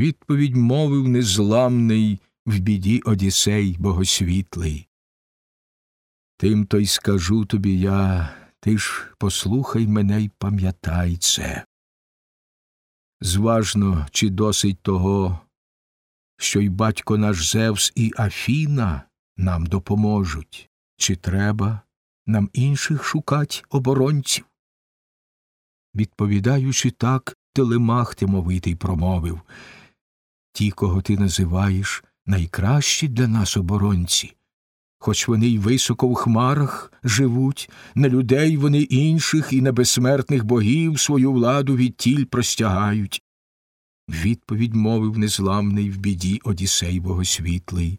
Відповідь мовив незламний в біді Одісей богосвітлий. Тим то й скажу тобі я, ти ж послухай мене й пам'ятай це. Зважно, чи досить того, що й батько наш Зевс і Афіна нам допоможуть, чи треба нам інших шукать оборонців? Відповідаючи так, телемах тимовитий промовив Ті, кого ти називаєш, найкращі для нас оборонці, хоч вони й високо в хмарах живуть, на людей вони інших і на безсмертних богів свою владу відтіль простягають. Відповідь мовив незламний в біді Одісей богосвітлий.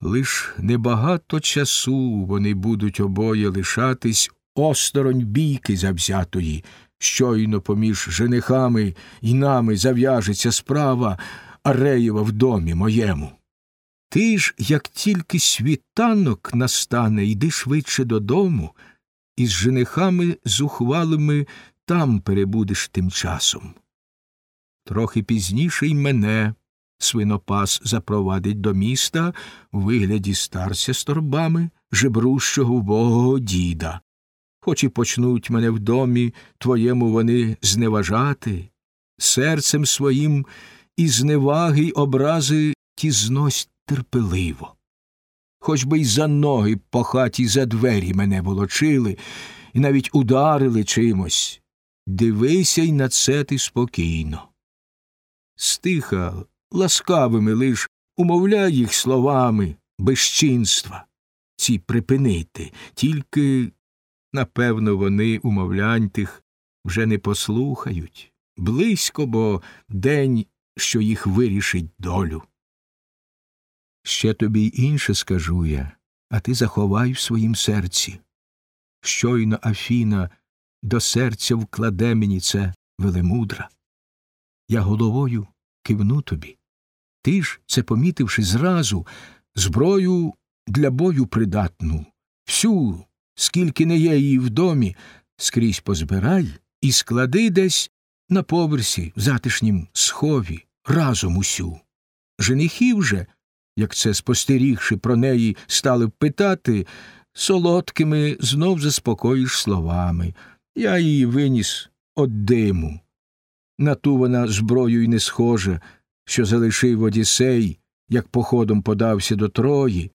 Лиш небагато часу вони будуть обоє лишатись осторонь бійки завзятої, щойно поміж женихами і нами зав'яжеться справа Ареєва в домі моєму. Ти ж, як тільки світанок настане, йди швидше додому, і з женихами зухвалими там перебудеш тим часом. Трохи пізніше й мене свинопас запровадить до міста у вигляді старця з торбами, жебрущого вбогого діда. Хоч і почнуть мене в домі твоєму вони зневажати, серцем своїм і зневаги й образи ті знось терпеливо. Хоч би й за ноги по хаті за двері мене волочили, і навіть ударили чимось. Дивися й на це ти спокійно. Стиха ласкавими лиш умовляй їх словами безчинства, ці припинити, тільки, напевно, вони умовлянь тих вже не послухають. Близько бо день, що їх вирішить долю. Ще тобі й інше скажу я, а ти заховай в своїм серці. Щойно Афіна до серця вкладе мені це велемудра. Я головою кивну тобі. Ти ж, це помітивши зразу, зброю для бою придатну, всю, скільки не є її в домі, скрізь позбирай і склади десь на поверсі в затишнім схові разом усю. Женихів же, як це спостерігши про неї, стали питати, солодкими знов заспокоїш словами. Я її виніс од диму. На ту вона зброєю не схожа, що залишив Одісей, як походом подався до Трої.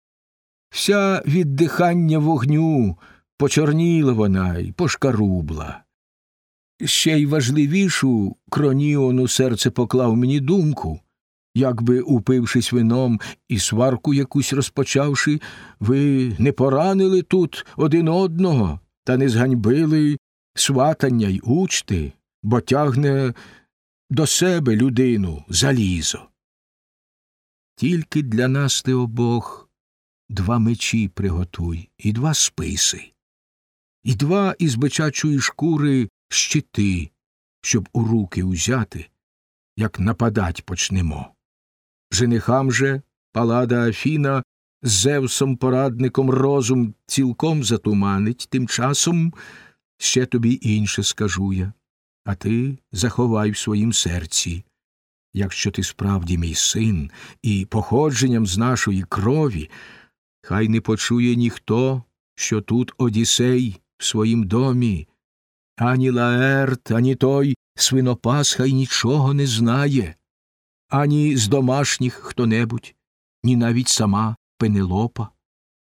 Вся від дихання вогню почорніла вона й пошкарубла. Ще й важливішу кроніону серце поклав мені думку, якби, упившись вином і сварку якусь розпочавши, ви не поранили тут один одного та не зганьбили сватання й учти, бо тягне до себе людину залізо. Тільки для нас ти обох два мечі приготуй і два списи, і два із бичачої шкури щити, щоб у руки узяти, як нападать почнемо. Женихам же палада Афіна з Зевсом порадником розум цілком затуманить, тим часом ще тобі інше скажу я, а ти заховай в своїм серці. Якщо ти справді мій син і походженням з нашої крові, хай не почує ніхто, що тут Одісей в своїм домі, ані Лаерт, ані той свинопас хай нічого не знає, ані з домашніх хто небудь, ні навіть сама Пенелопа.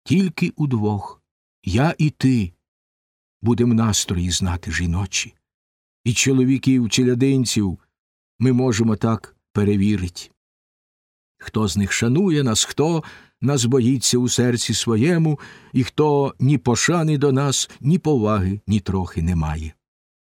Тільки удвох я і ти будем настрої знати жіночі, і чоловіків челядинців ми можемо так перевірити. Хто з них шанує нас, хто нас боїться у серці своєму, і хто ні пошани до нас, ні поваги, ні трохи не має.